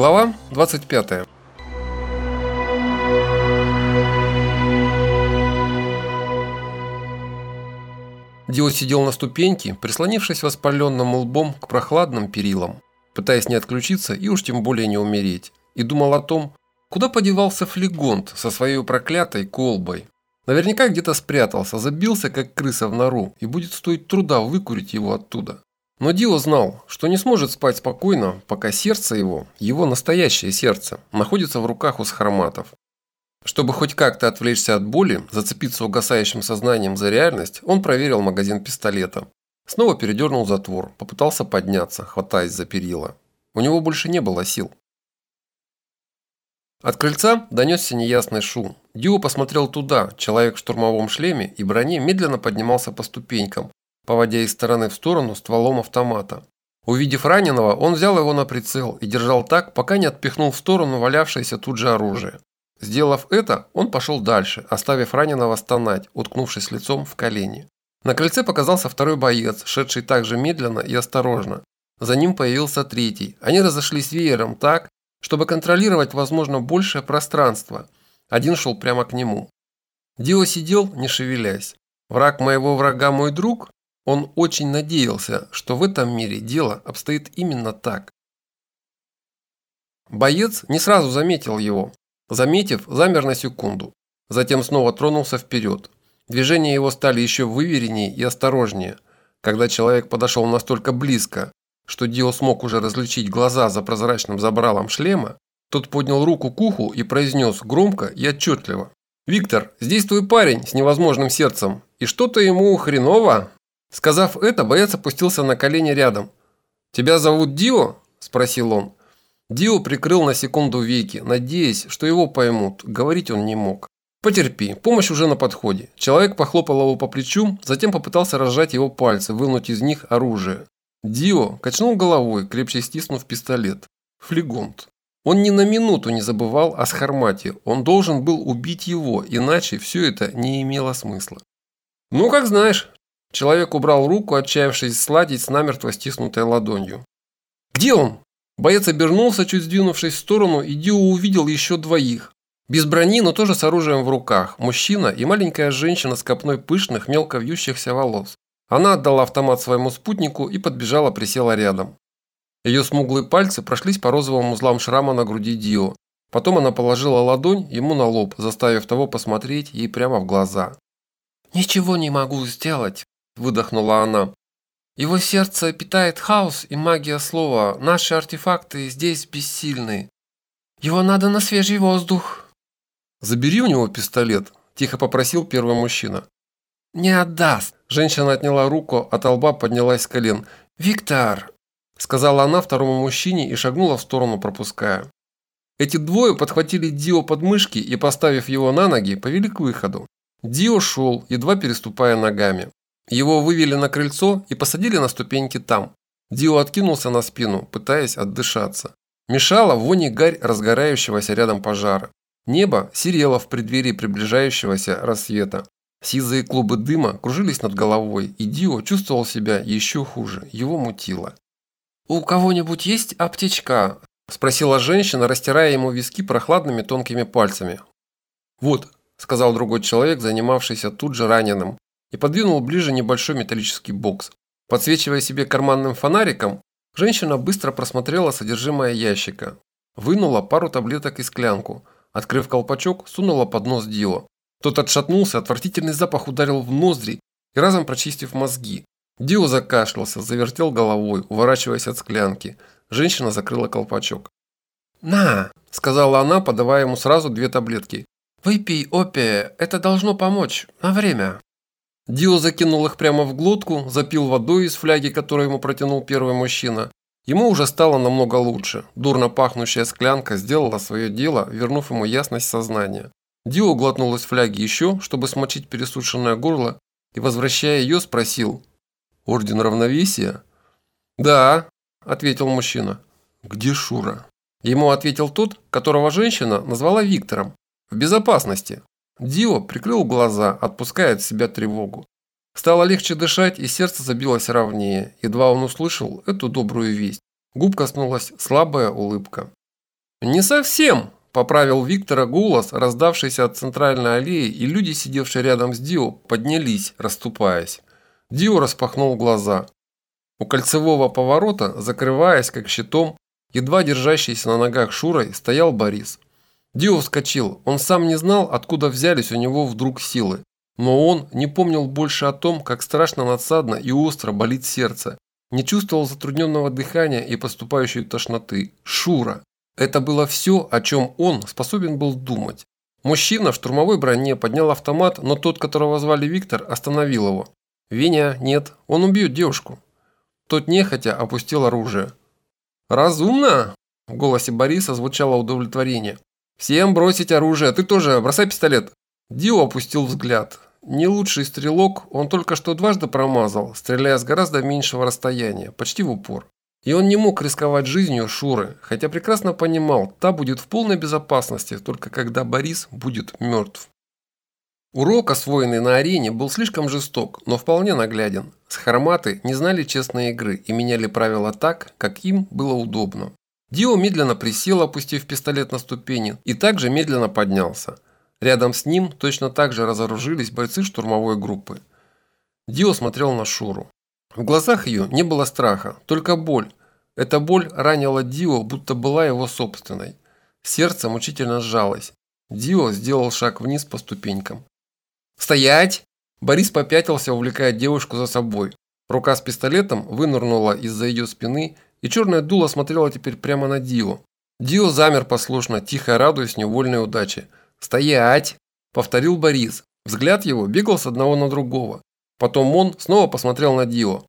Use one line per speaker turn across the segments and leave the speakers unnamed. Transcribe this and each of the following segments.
Глава 25. Дио сидел на ступеньке, прислонившись воспаленным лбом к прохладным перилам, пытаясь не отключиться и уж тем более не умереть, и думал о том, куда подевался флегонт со своей проклятой колбой. Наверняка где-то спрятался, забился как крыса в нору, и будет стоить труда выкурить его оттуда. Но Дио знал, что не сможет спать спокойно, пока сердце его, его настоящее сердце, находится в руках у схарматов. Чтобы хоть как-то отвлечься от боли, зацепиться угасающим сознанием за реальность, он проверил магазин пистолета. Снова передернул затвор, попытался подняться, хватаясь за перила. У него больше не было сил. От крыльца донесся неясный шум. Дио посмотрел туда. Человек в штурмовом шлеме и броне медленно поднимался по ступенькам, поводя из стороны в сторону стволом автомата. Увидев раненого, он взял его на прицел и держал так, пока не отпихнул в сторону валявшееся тут же оружие. Сделав это, он пошел дальше, оставив раненого стонать, уткнувшись лицом в колени. На крыльце показался второй боец, шедший также медленно и осторожно. За ним появился третий. Они разошлись веером так, чтобы контролировать, возможно, большее пространство. Один шел прямо к нему. Дио сидел, не шевелясь. «Враг моего врага мой друг?» Он очень надеялся, что в этом мире дело обстоит именно так. Боец не сразу заметил его. Заметив, замер на секунду. Затем снова тронулся вперед. Движения его стали еще вывереннее и осторожнее. Когда человек подошел настолько близко, что Дио смог уже различить глаза за прозрачным забралом шлема, тот поднял руку к уху и произнес громко и отчетливо. «Виктор, здесь твой парень с невозможным сердцем, и что-то ему хреново?» Сказав это, боец опустился на колени рядом. «Тебя зовут Дио?» – спросил он. Дио прикрыл на секунду веки, надеясь, что его поймут. Говорить он не мог. «Потерпи, помощь уже на подходе». Человек похлопал его по плечу, затем попытался разжать его пальцы, вынуть из них оружие. Дио качнул головой, крепче стиснув пистолет. Флегонт. Он ни на минуту не забывал о Схармате. Он должен был убить его, иначе все это не имело смысла. «Ну, как знаешь», Человек убрал руку, отчаявшись сладить с намертво стиснутой ладонью. «Где он?» Боец обернулся, чуть сдвинувшись в сторону, и Дио увидел еще двоих. Без брони, но тоже с оружием в руках. Мужчина и маленькая женщина с копной пышных, мелко вьющихся волос. Она отдала автомат своему спутнику и подбежала, присела рядом. Ее смуглые пальцы прошлись по розовым узлам шрама на груди Дио. Потом она положила ладонь ему на лоб, заставив того посмотреть ей прямо в глаза. «Ничего не могу сделать», выдохнула она. Его сердце питает хаос и магия слова. Наши артефакты здесь бессильны. Его надо на свежий воздух. Забери у него пистолет, тихо попросил первый мужчина. Не отдаст. Женщина отняла руку, от лба поднялась с колен. Виктор, сказала она второму мужчине и шагнула в сторону, пропуская. Эти двое подхватили Дио под мышки и, поставив его на ноги, повели к выходу. Дио шел, едва переступая ногами. Его вывели на крыльцо и посадили на ступеньки там. Дио откинулся на спину, пытаясь отдышаться. Мешала вони гарь разгорающегося рядом пожара. Небо серело в преддверии приближающегося рассвета. Сизые клубы дыма кружились над головой, и Дио чувствовал себя еще хуже, его мутило. «У кого-нибудь есть аптечка?» – спросила женщина, растирая ему виски прохладными тонкими пальцами. «Вот», – сказал другой человек, занимавшийся тут же раненым, и подвинул ближе небольшой металлический бокс. Подсвечивая себе карманным фонариком, женщина быстро просмотрела содержимое ящика. Вынула пару таблеток и склянку. Открыв колпачок, сунула под нос Дио. Тот отшатнулся, отвратительный запах ударил в ноздри и разом прочистив мозги. Дио закашлялся, завертел головой, уворачиваясь от склянки. Женщина закрыла колпачок. «На!» – сказала она, подавая ему сразу две таблетки. «Выпей опия, это должно помочь. На время». Дио закинул их прямо в глотку, запил водой из фляги, которую ему протянул первый мужчина. Ему уже стало намного лучше. Дурно пахнущая склянка сделала свое дело, вернув ему ясность сознания. Дио глотнул из фляги еще, чтобы смочить пересушенное горло, и, возвращая ее, спросил. «Орден равновесия?» «Да», – ответил мужчина. «Где Шура?» Ему ответил тот, которого женщина назвала Виктором. «В безопасности. Дио прикрыл глаза, отпуская от себя тревогу. Стало легче дышать, и сердце забилось ровнее. Едва он услышал эту добрую весть. Губ коснулась слабая улыбка. «Не совсем», – поправил Виктора голос, раздавшийся от центральной аллеи, и люди, сидевшие рядом с Дио, поднялись, расступаясь. Дио распахнул глаза. У кольцевого поворота, закрываясь как щитом, едва держащийся на ногах Шурой, стоял Борис. Дио вскочил. Он сам не знал, откуда взялись у него вдруг силы. Но он не помнил больше о том, как страшно надсадно и остро болит сердце. Не чувствовал затрудненного дыхания и поступающей тошноты. Шура. Это было все, о чем он способен был думать. Мужчина в штурмовой броне поднял автомат, но тот, которого звали Виктор, остановил его. «Веня, нет, он убьет девушку». Тот нехотя опустил оружие. «Разумно!» – в голосе Бориса звучало удовлетворение. «Всем бросить оружие, ты тоже бросай пистолет!» Дио опустил взгляд. Не лучший стрелок, он только что дважды промазал, стреляя с гораздо меньшего расстояния, почти в упор. И он не мог рисковать жизнью Шуры, хотя прекрасно понимал, та будет в полной безопасности, только когда Борис будет мертв. Урок, освоенный на арене, был слишком жесток, но вполне нагляден. Схарматы не знали честной игры и меняли правила так, как им было удобно. Дио медленно присел, опустив пистолет на ступени, и также медленно поднялся. Рядом с ним точно так же разоружились бойцы штурмовой группы. Дио смотрел на Шуру. В глазах ее не было страха, только боль. Эта боль ранила Дио, будто была его собственной. Сердце мучительно сжалось. Дио сделал шаг вниз по ступенькам. «Стоять!» Борис попятился, увлекая девушку за собой. Рука с пистолетом вынырнула из-за ее спины, и черное дуло смотрело теперь прямо на Дио. Дио замер послушно, тихо радуясь невольной удаче. «Стоять!» – повторил Борис. Взгляд его бегал с одного на другого. Потом он снова посмотрел на Дио.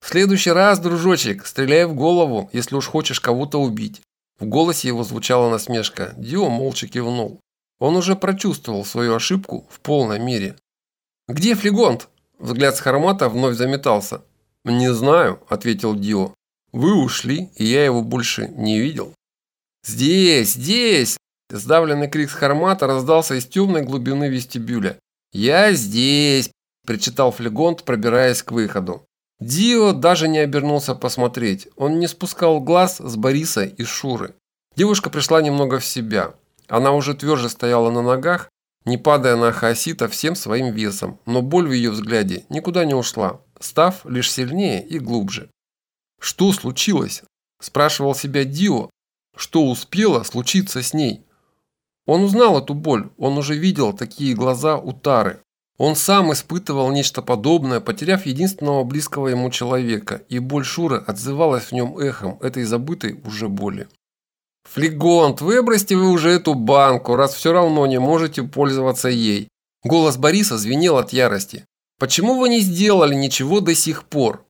«В следующий раз, дружочек, стреляй в голову, если уж хочешь кого-то убить». В голосе его звучала насмешка. Дио молча кивнул. Он уже прочувствовал свою ошибку в полной мере. «Где флегонт?» Взгляд Схармата вновь заметался. «Не знаю», – ответил Дио. «Вы ушли, и я его больше не видел». «Здесь, здесь!» Сдавленный крик Схармата раздался из темной глубины вестибюля. «Я здесь!» – причитал флегонт, пробираясь к выходу. Дио даже не обернулся посмотреть. Он не спускал глаз с Бориса и Шуры. Девушка пришла немного в себя. Она уже тверже стояла на ногах, не падая на Хаосита всем своим весом, но боль в ее взгляде никуда не ушла, став лишь сильнее и глубже. «Что случилось?» – спрашивал себя Дио. «Что успело случиться с ней?» Он узнал эту боль, он уже видел такие глаза у Тары. Он сам испытывал нечто подобное, потеряв единственного близкого ему человека, и боль Шуры отзывалась в нем эхом этой забытой уже боли. «Флегонт, выбросьте вы уже эту банку, раз все равно не можете пользоваться ей». Голос Бориса звенел от ярости. «Почему вы не сделали ничего до сих пор?»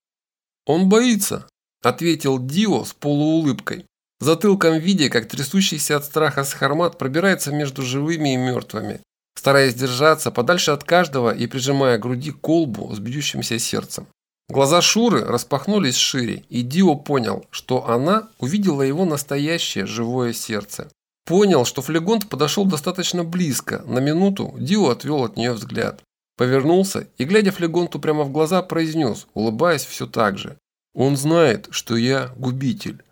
«Он боится», – ответил Дио с полуулыбкой. Затылком видя, как трясущийся от страха схармат пробирается между живыми и мертвыми, стараясь держаться подальше от каждого и прижимая к груди колбу с бьющимся сердцем. Глаза Шуры распахнулись шире, и Дио понял, что она увидела его настоящее живое сердце. Понял, что флегонт подошел достаточно близко. На минуту Дио отвел от нее взгляд. Повернулся и, глядя флегонту прямо в глаза, произнес, улыбаясь все так же. «Он знает, что я губитель.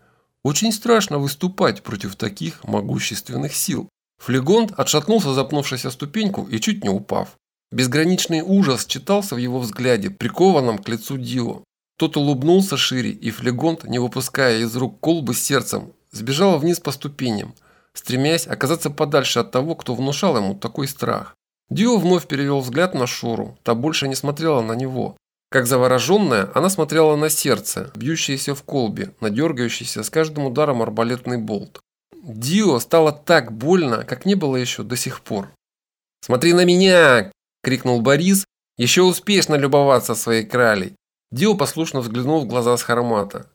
Очень страшно выступать против таких могущественных сил». Флегонт отшатнулся, запнувшись о ступеньку и чуть не упав. Безграничный ужас читался в его взгляде, прикованном к лицу Дио. Тот улыбнулся шире, и флегонт, не выпуская из рук колбы с сердцем, сбежал вниз по ступеням, стремясь оказаться подальше от того, кто внушал ему такой страх. Дио вновь перевел взгляд на Шуру, та больше не смотрела на него. Как завороженная, она смотрела на сердце, бьющееся в колбе, надергающееся с каждым ударом арбалетный болт. Дио стало так больно, как не было еще до сих пор. «Смотри на меня!» крикнул Борис, еще успешно любоваться своей кралей. Дио послушно взглянул в глаза Схармата.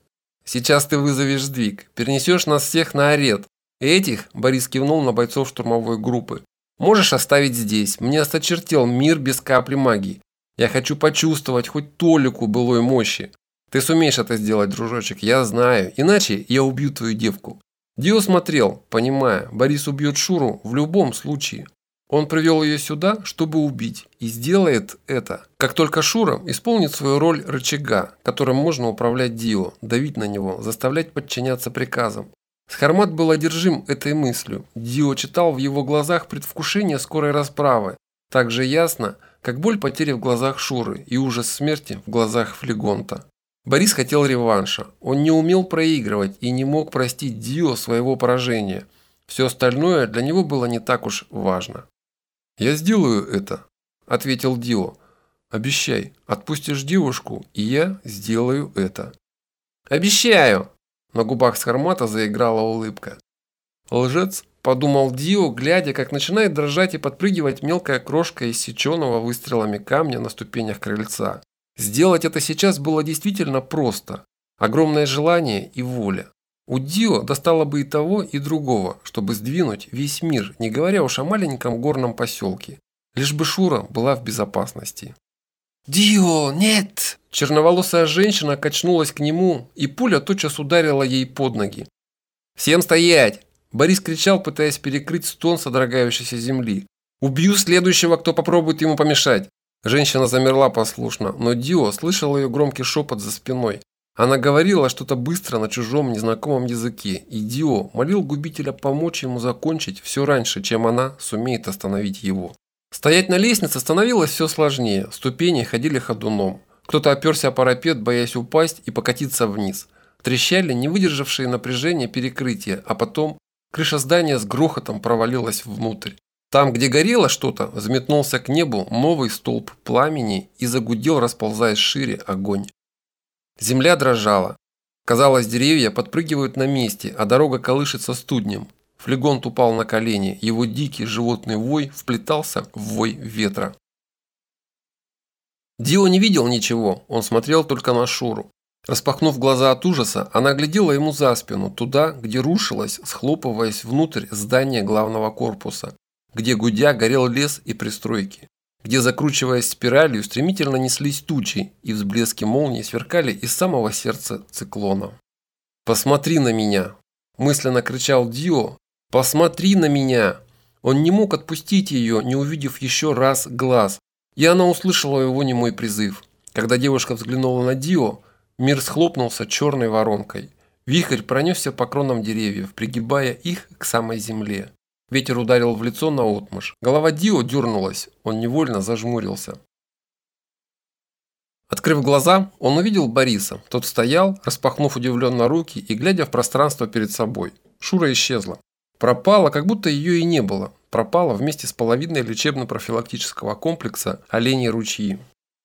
«Сейчас ты вызовешь сдвиг, перенесешь нас всех на арет. Этих, Борис кивнул на бойцов штурмовой группы, можешь оставить здесь. Мне осточертел мир без капли магии. Я хочу почувствовать хоть толику былой мощи. Ты сумеешь это сделать, дружочек, я знаю. Иначе я убью твою девку». Дио смотрел, понимая, Борис убьет Шуру в любом случае. Он привел ее сюда, чтобы убить, и сделает это, как только Шура исполнит свою роль рычага, которым можно управлять Дио, давить на него, заставлять подчиняться приказам. Схармат был одержим этой мыслью. Дио читал в его глазах предвкушение скорой расправы. Так же ясно, как боль потери в глазах Шуры и ужас смерти в глазах Флегонта. Борис хотел реванша. Он не умел проигрывать и не мог простить Дио своего поражения. Все остальное для него было не так уж важно. «Я сделаю это», – ответил Дио. «Обещай, отпустишь девушку, и я сделаю это». «Обещаю!» На губах Схармата заиграла улыбка. «Лжец», – подумал Дио, глядя, как начинает дрожать и подпрыгивать мелкая крошка иссеченного выстрелами камня на ступенях крыльца. Сделать это сейчас было действительно просто. Огромное желание и воля. У Дио достало бы и того, и другого, чтобы сдвинуть весь мир, не говоря уж о маленьком горном поселке. Лишь бы Шура была в безопасности. «Дио, нет!» Черноволосая женщина качнулась к нему, и пуля тотчас ударила ей под ноги. «Всем стоять!» Борис кричал, пытаясь перекрыть стон содрогающейся земли. «Убью следующего, кто попробует ему помешать!» Женщина замерла послушно, но Дио слышал ее громкий шепот за спиной. Она говорила что-то быстро на чужом незнакомом языке, и Дио молил губителя помочь ему закончить все раньше, чем она сумеет остановить его. Стоять на лестнице становилось все сложнее, ступени ходили ходуном. Кто-то оперся о парапет, боясь упасть и покатиться вниз. Трещали не выдержавшие напряжения перекрытия, а потом крыша здания с грохотом провалилась внутрь. Там, где горело что-то, взметнулся к небу новый столб пламени и загудел, расползаясь шире, огонь. Земля дрожала. Казалось, деревья подпрыгивают на месте, а дорога колышется студнем. Флегонт упал на колени, его дикий животный вой вплетался в вой ветра. Дио не видел ничего, он смотрел только на Шуру. Распахнув глаза от ужаса, она глядела ему за спину, туда, где рушилось, схлопываясь внутрь здание главного корпуса где гудя горел лес и пристройки, где, закручиваясь спиралью, стремительно неслись тучи, и взблески молнии сверкали из самого сердца циклона. «Посмотри на меня!» – мысленно кричал Дио. «Посмотри на меня!» Он не мог отпустить ее, не увидев еще раз глаз, и она услышала его немой призыв. Когда девушка взглянула на Дио, мир схлопнулся черной воронкой. Вихрь пронесся по кронам деревьев, пригибая их к самой земле. Ветер ударил в лицо наотмашь. Голова Дио дернулась, он невольно зажмурился. Открыв глаза, он увидел Бориса. Тот стоял, распахнув удивленно руки и глядя в пространство перед собой. Шура исчезла. Пропала, как будто ее и не было. Пропала вместе с половиной лечебно-профилактического комплекса «Оленьи ручьи».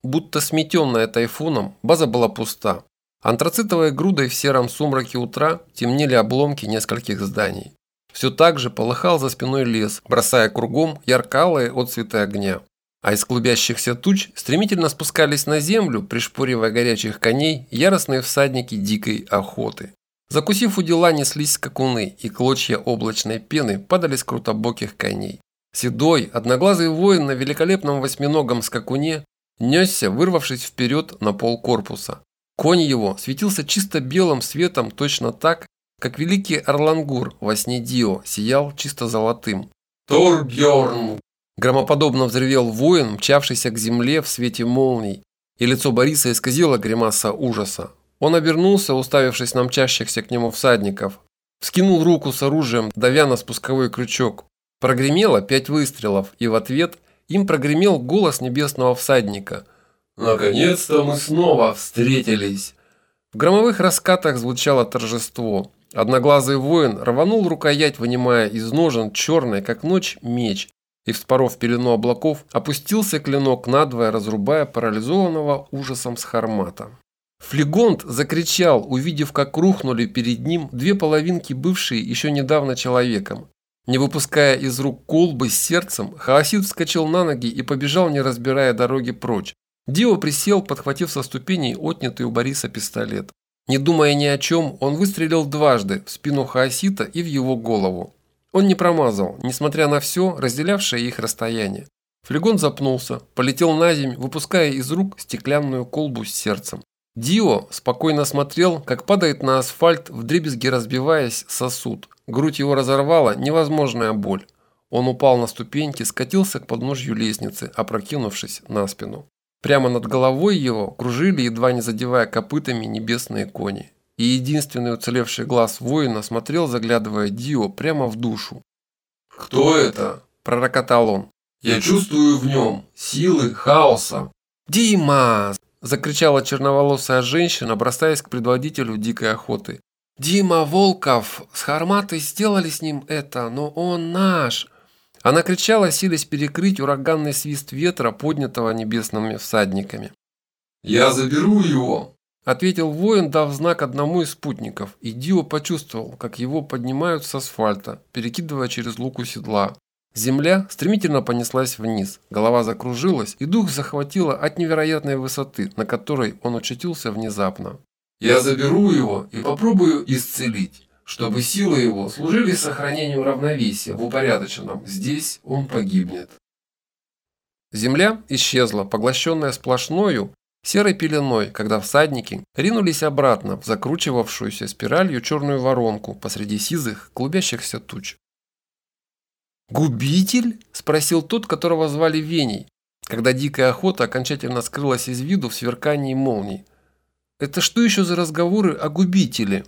Будто сметенная тайфуном, база была пуста. Антрацитовой грудой в сером сумраке утра темнели обломки нескольких зданий. Все так же полыхал за спиной лес, бросая кругом яркалые отцветы огня. А из клубящихся туч стремительно спускались на землю, пришпоривая горячих коней, яростные всадники дикой охоты. Закусив у дела, неслись скакуны, и клочья облачной пены падали с крутобоких коней. Седой, одноглазый воин на великолепном восьминогом скакуне несся, вырвавшись вперед на пол корпуса. Конь его светился чисто белым светом точно так, как великий Орлангур во сне Дио сиял чисто золотым. «Торбьерн!» Громоподобно взревел воин, мчавшийся к земле в свете молний, и лицо Бориса исказило гримаса ужаса. Он обернулся, уставившись на мчащихся к нему всадников, вскинул руку с оружием, давя на спусковой крючок. Прогремело пять выстрелов, и в ответ им прогремел голос небесного всадника. «Наконец-то мы снова встретились!» В громовых раскатах звучало торжество. Одноглазый воин рванул рукоять, вынимая из ножен черный, как ночь, меч, и, вспоров пелену облаков, опустился клинок надвое, разрубая парализованного ужасом схармата. Флегонт закричал, увидев, как рухнули перед ним две половинки, бывшие еще недавно человеком. Не выпуская из рук колбы с сердцем, Хаосид вскочил на ноги и побежал, не разбирая дороги прочь. Дио присел, подхватив со ступеней отнятый у Бориса пистолет. Не думая ни о чем, он выстрелил дважды в спину Хаосита и в его голову. Он не промазал, несмотря на все, разделявшее их расстояние. Флегон запнулся, полетел на земь, выпуская из рук стеклянную колбу с сердцем. Дио спокойно смотрел, как падает на асфальт, вдребезги разбиваясь сосуд. Грудь его разорвала невозможная боль. Он упал на ступеньки, скатился к подножью лестницы, опрокинувшись на спину. Прямо над головой его кружили, едва не задевая копытами, небесные кони. и единственный уцелевший глаз воина смотрел, заглядывая Дио прямо в душу.
«Кто это?»
– пророкотал он.
«Я чувствую в нем силы хаоса».
«Дима!» – закричала черноволосая женщина, бросаясь к предводителю дикой охоты. «Дима Волков! С Харматой сделали с ним это, но он наш!» Она кричала, силясь перекрыть ураганный свист ветра, поднятого небесными всадниками.
«Я заберу его!»
Ответил воин, дав знак одному из спутников, и Дио почувствовал, как его поднимают с асфальта, перекидывая через луку седла. Земля стремительно понеслась вниз, голова закружилась, и дух захватило от невероятной высоты, на которой он очутился внезапно.
«Я заберу его и попробую исцелить, чтобы силы его служили сохранению равновесия в упорядоченном. Здесь он погибнет».
Земля исчезла, поглощенная сплошною, серой пеленой, когда всадники ринулись обратно в закручивавшуюся спиралью черную воронку посреди сизых, клубящихся туч. «Губитель?» – спросил тот, которого звали Веней, когда дикая охота окончательно скрылась из виду в сверкании молний. «Это что еще за разговоры о губителе?»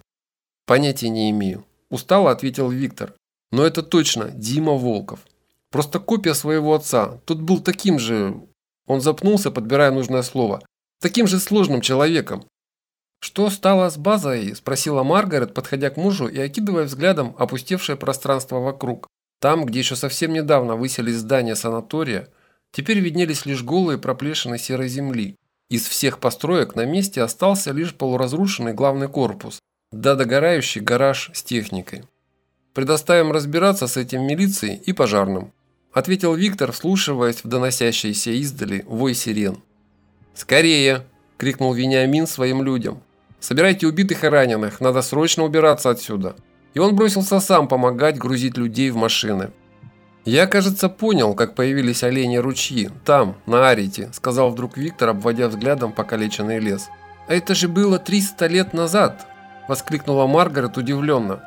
«Понятия не имею», – устало ответил Виктор. «Но это точно Дима Волков. Просто копия своего отца. Тут был таким же...» Он запнулся, подбирая нужное слово таким же сложным человеком. «Что стало с базой?» – спросила Маргарет, подходя к мужу и окидывая взглядом опустевшее пространство вокруг. Там, где еще совсем недавно выселись здания санатория, теперь виднелись лишь голые проплешины серой земли. Из всех построек на месте остался лишь полуразрушенный главный корпус, да догорающий гараж с техникой. «Предоставим разбираться с этим милицией и пожарным», ответил Виктор, вслушиваясь в доносящийся издали вой сирен. «Скорее!» – крикнул Вениамин своим людям. «Собирайте убитых и раненых, надо срочно убираться отсюда!» И он бросился сам помогать грузить людей в машины. «Я, кажется, понял, как появились олени ручьи, там, на Арите», – сказал вдруг Виктор, обводя взглядом покалеченный лес. «А это же было 300 лет назад!» – воскликнула Маргарет удивленно.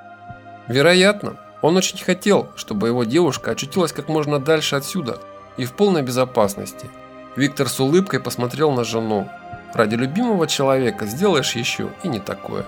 «Вероятно, он очень хотел, чтобы его девушка очутилась как можно дальше отсюда и в полной безопасности – Виктор с улыбкой посмотрел на жену. Ради любимого человека сделаешь еще и не такое.